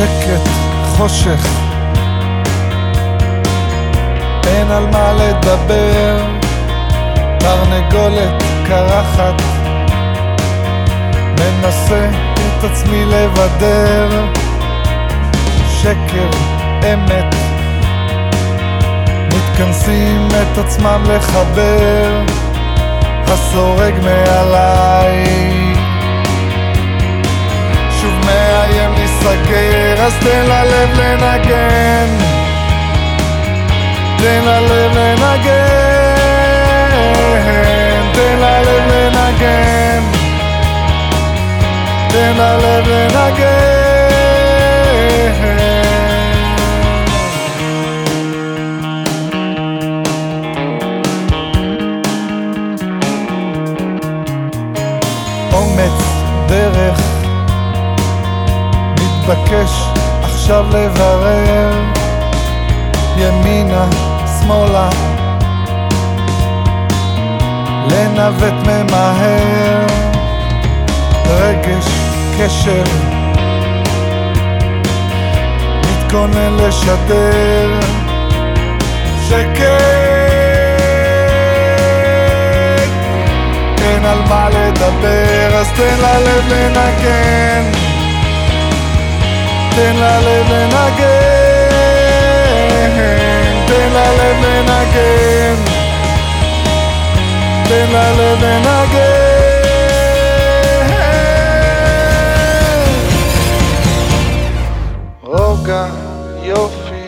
שקט, חושך, אין על מה לדבר, תרנגולת קרחת, מנסה את עצמי לבדר, שקר, אמת, מתכנסים את עצמם לחבר, הסורג מעליי. שוב מאיים להיסגר, אז תן ללב לנגן. תן ללב לנגן, תן ללב לנגן. תן ללב לנגן. אומץ, דרך, מתבקש עכשיו לברר ימינה, שמאלה. לנווט ממהר רגש, קשר. מתכונן לשדר שקט אין על מה לדבר אז תן ללב לנגן תן ללב לנגן, תן ללב לנגן, תן ללב לנגן. רוגע, יופי,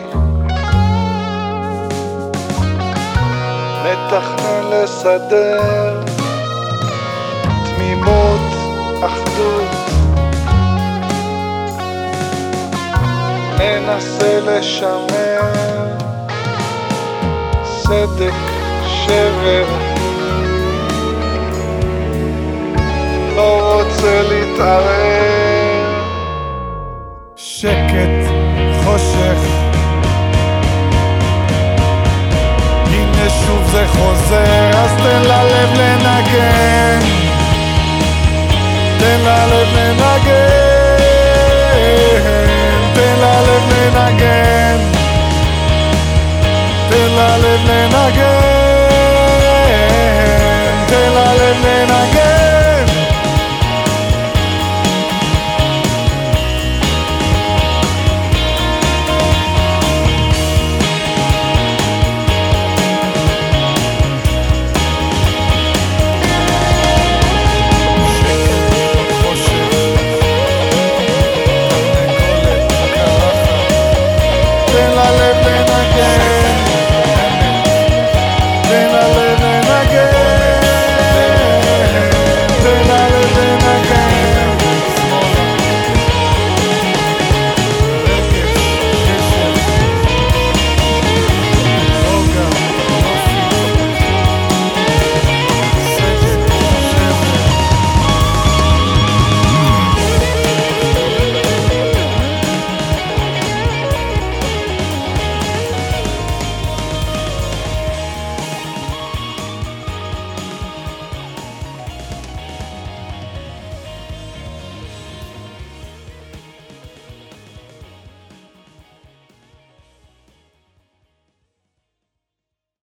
מתכנן לסדר, תמימות, אחדות. מנסה לשמר סדק, שבר. לא רוצה להתערער שקט, חושך. הנה שוב זה חוזר אז תן ללב לנגן. תן ללב לנגן ללב לנגן, תן ללב לנגן, תן ללב לנגן